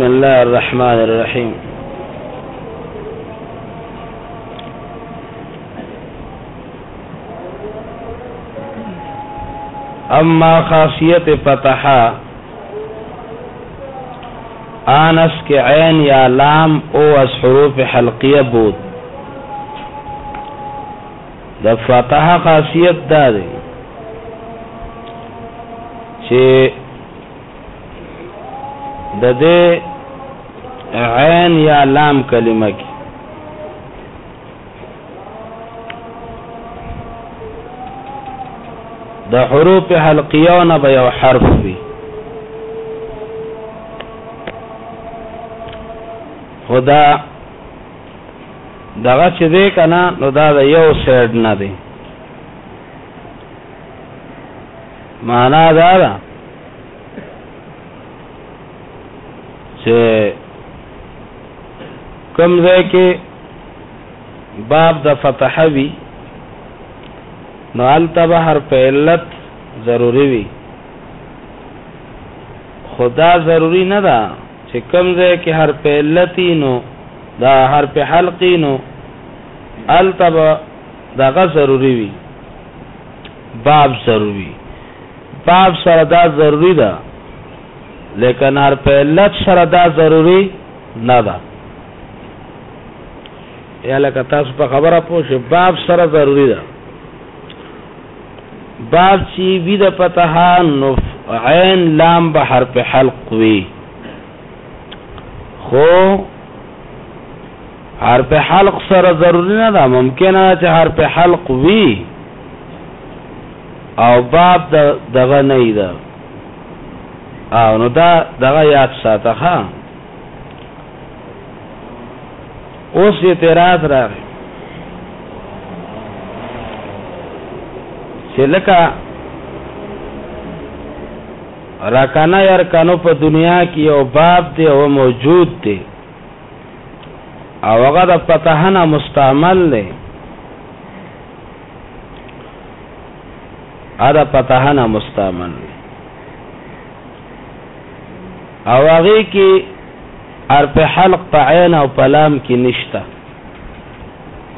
بسم الله الرحمن الرحيم اما خاصیت فتحا آنس کې عین یا لام او اس حروف حلقیه بود د فتح خاصیت دا دی چې د دې عین یا لام کلمه کې د حروف حلقیانه به یو حرف وي خدا دغه چې دی کنه نو دا د یو سیډ نه دی معنا دا ده چې کوم ځای کې باب د فتح وي نو هلته به حرف علت ضروري وي خو دا ضروري نه ده چې کوم ځای کې حرف علتي نو دا حرف حلقي نو هلته به دغه ضروري وي باب ضروري باب سره دا ضروري ده لیکن حرف علت سره دا ضروري نه ده یا لکه تاسو په خبره پوه شئ باب سره ضروری ده باب چې وی د پتها نف عین لام به حرف حلق وی خو حرف حلق سره ضروری نه ده ممکنه چې حرف حلق وی او باب دغه نه ده او نو دا دغه یاد ساته ها اوس اعتراض راغی چې لکه راکانه یار کانو په دنیا کې یو باب دی او موجود دی او هغه د پتهنه مستعمل دی ادا پتهنه مستعمل دی او هغې کې حرف حلق په عین او په لام کې نشته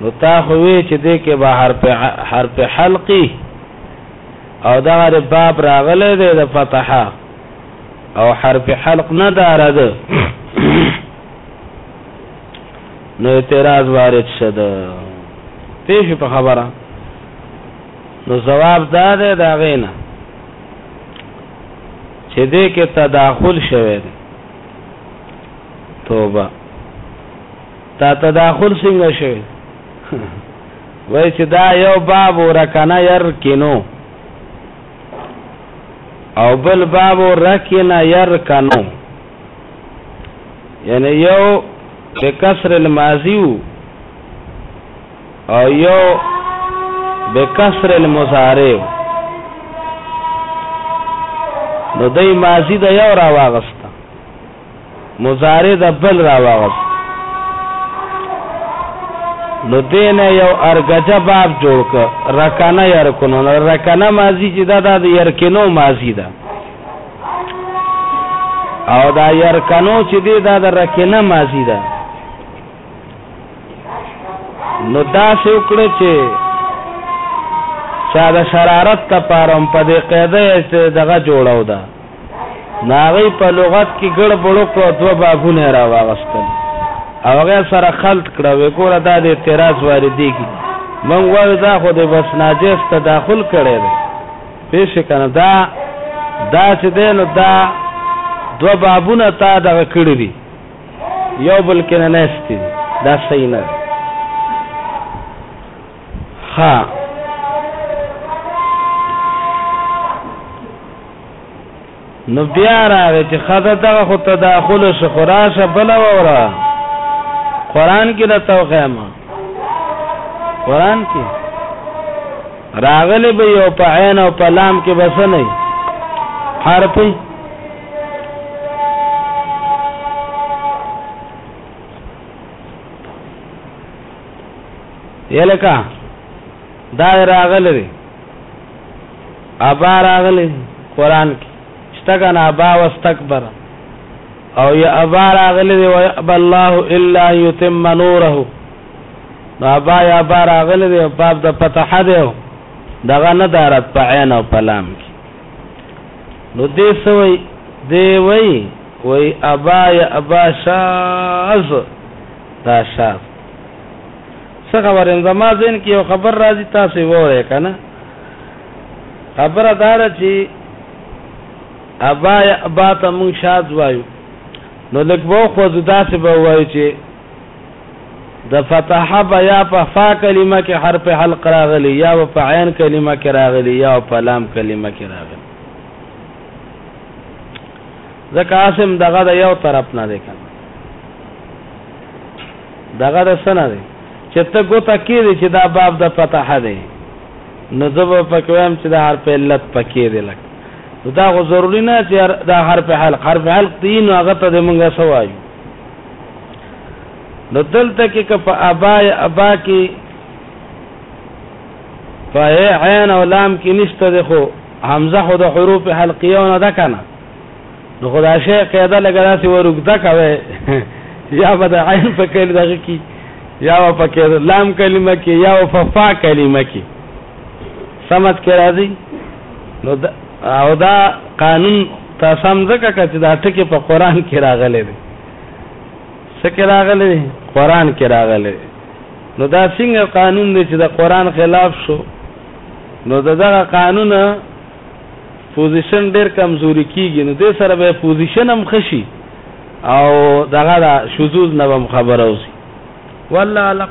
نو تا خو وی چې دې کې به حرف حرف حلقي او دا باب راغله دې د فتحه او حرف حلق نه دارد نو اعتراض وارد شد پیش په خبره نو جواب دا ده دا غینا چې دې کې تداخل شوه دی توبه تا تداخل څنګه شوه وای چې دا یو باب ورکنه ير کینو او بل باب ورکنه ير کنو یعنی یو بکسر الماضی او یو بکسر المضارع نو دای ماضی د یو را واغست مضارع د بل را واغست نو دین یو ارګجه باب جوړ ک رکنه یار کونو رکنه ماضی چې دا د یار کینو ماضی ده او دا یار کنو چې دا د رکنه ماضی ده نو داسې وکړه چې چا د شرارت لپاره هم په دې قاعده یې دغه جوړه وده، نو هغوی په لغت کې ګړبړ وکړو او دوه بابونه یې راواخیستل او هغه یې سره خلط کړه، ویې ګوره دا د اعتراض واردېږي، موږ وایو دا خو د بس ناجیس تداخل کړی دی، پوه شوې که نه، دا داسې دی نو دا دوه بابونه تا دغه کړي دي. یو بل کې نه نهستی دا صحیح نه ها نو بیا راغی چې خزه دغه خو تداخل شو خراشه بل وره قران کې د توخیمه قران کې راغلی به یو په عین او په لام کې بس نه حرف یلکا دا راغلی ابا راغلی قران کې استغنا ابا واستكبر او یا ابا راغلی دی ويقب الله الا يتم نوره نو ابا یا ابا راغلی دی باب د فتح دی دغه ندارت په عین او پلام کې نو دې سوي دی وای وای ابا یا ابا شاز دا شاز څه خبرم زما ذهن کې یو خبر راځي تاسو یې وره کنه خبره دا ده چې ابا یا ابا ته مونږ شاز وایو نو لکه وو خو داسې به وایو چې د فتح په یا په فا کلمه کې حرف حلق راغلی یا په عین کلمه کې راغلی یا په لام کلمه کې راغلی ځکه اسم دغه د یو طرف نه دی کنه دغه د سنه دی چې ته ګوته کې دی چې دا باب د فتح دی نو زه به پکویم چې دا حرف علت پکې دی لکه دا غو ضروری نه چې دا حرف حلق حرف حلق دین هغه ته موږ سوایو نو دلته کې که په ابا یا ابا کې په عین او لام کې نشته ده خو حمزه خو د حروف حلقیه نه ده کنه نو خدا شی قاعده لګا داسې ورګدا کوي یا به د عین په کې دغه کې یا په کې لام کلمه کې یا په فا کلمه کې سمت کې راځي نو او دا قانون تاسو هم ځکه که چې دا ټکې په قرآن کې راغلی دی څه کې راغلی دی قرآن کې راغلی دی نو دا څنګه قانون دی چې د قرآن خلاف شو نو د دغه قانون پوزیشن ډیر کمزوري کیږي نو دې سره به پوزیشن هم خشي او دغه شذوز نه هم خبره اوسي والله علم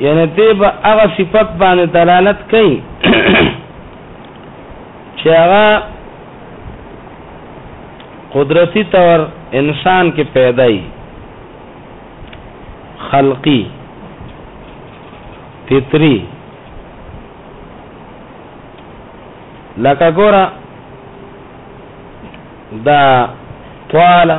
یعنی دی به هغه صفت باندې دلالت کوي چې هغه قدرتی طور انسان کې پیدای خلقی فطری لکه ګوره دا طواله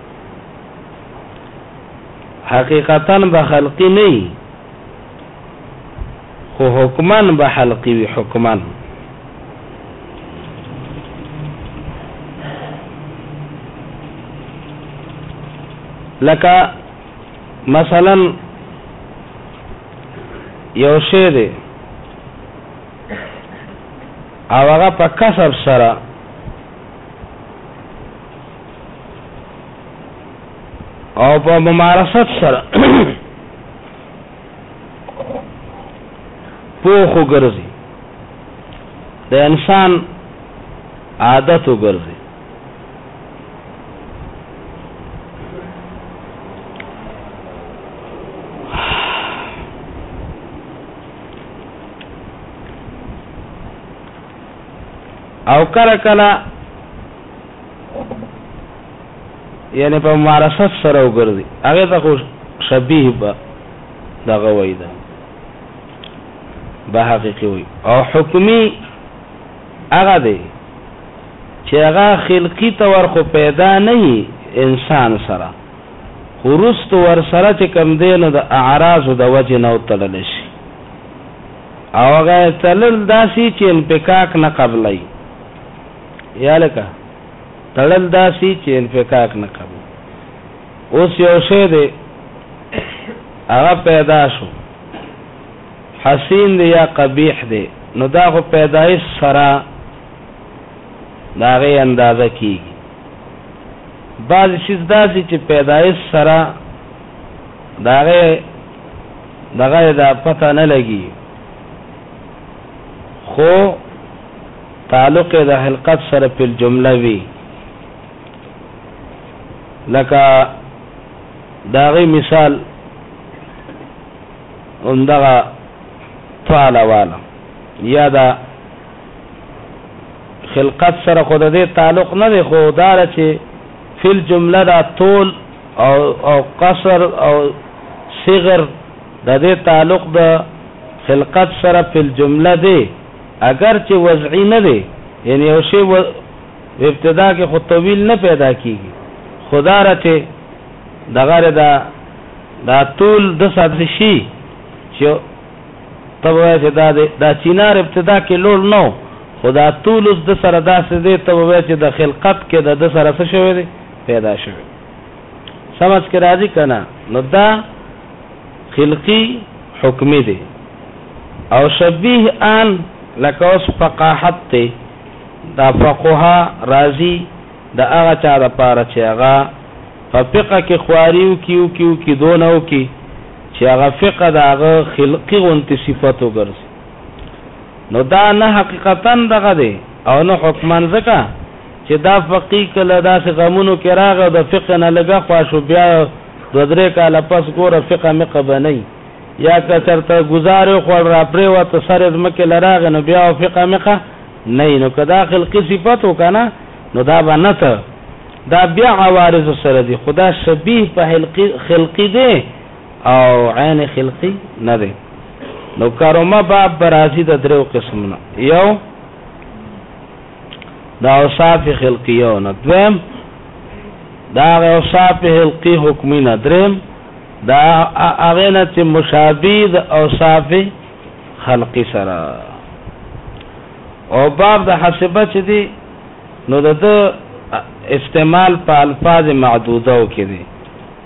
حقیقتا به خلقی نه خو حکمان به حلقی وی حکمان لکه مثلا یو شی دی او هغه په کسب سره او په ممارست سره پوخو ګرځي د انسان عادت وګرځي او کله کله یعنی په ممارست سره وګرځي هغه ته خو شبیه به دغه وای دا به حقیقي وای او حکمی هغه دی چې هغه خلقی تور خو پیدا نه انسان سره خورست ور سره چې کم دی نو د اعراض د وجه نه وتړل شي او هغه تلل داسي چې انفکاک نه قبلای یا لکه تړل داسي چې انفکاک نه کوي اوس یو شی دی هغه پیدا شو حسین دی یا قبیح دی نو دا خو پیدایش سره داغه اندازه کیږي بعض شیز داسي چې پیدایش سره داغه دغه دا پته نه لګي خو تعلق یې د حلقت سره فی الجمله وي لکه د هغې مثال همدغه طاله واله یا د خلقت سره خو د دې تعلق نه دی خو دا چې فی الجمله دا طول او او قصر او صغر د دې تعلق د خلقت سره په جمله دی اګر چې وضعي نه دی، یعنې یو شی ابتدا کې خو طویل نه پیدا کېږي، خو دا را چې دغره دا دا طول د سات شي چې ته وایې چې دا دی دا چینار ابتدا کې لوړ نه و خو دا طول اوس د سره داسې دی ته وایې چې د خلقت کې د ده سره څه شوی دی پیدا شوی سمج کې راځي که نه نو دا خلقي حکمي دی او شبیه آن لکه اوس فقاحت دی دا فقهه راځي د هغه چا لپاره چې هغه په فقه کې خواري وکړي وکړي وکړي دونه وکړي چې هغه فقه د هغه خلقي غونتې صفت وګرځي نو دا نه حقیقتا دغه دی او نه حکمن ځکه چې دا فقی کله داسې غمونو کې راغی د فقه نه لږه خوا شو بیا دوه درې کاله پس ګوره فقه مقه به نه یا که چرته ګزار وخوړ را پرېوته سر یې ځمکې له راغی نو بیا فقه مقه نه نو که دا خلقي صفت و که نه نو دا به نه ته دا بیا عوارض سره دي خو دا شبیه په خلقي دی او عین خلقي نه دی نو کارومه باب به راځي د درو قسمونه یو دا اوصاف خلقیونه دویم دا هغه اوصاف حلقي حکمي نه دریم دا هغه نه چې مشابه د اوصاف خلقي سره او باب د حسبه چې دی نو د استعمال په الفاظ معدوده کې دی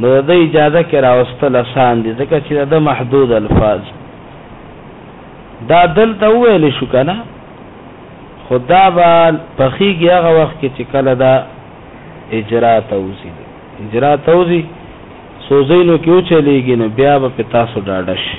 نو د ده اجازه کې راوستل اسان دي ځکه چې د ده محدود الفاظ دا دلته وویل شو کنه خو دا به پخیږي هغه وخت کې چې کله دا اجرا ته وځي اجرا ته وځي څو ځایونو کې وچلېږي نو بیا به په تاسو ډاډه شي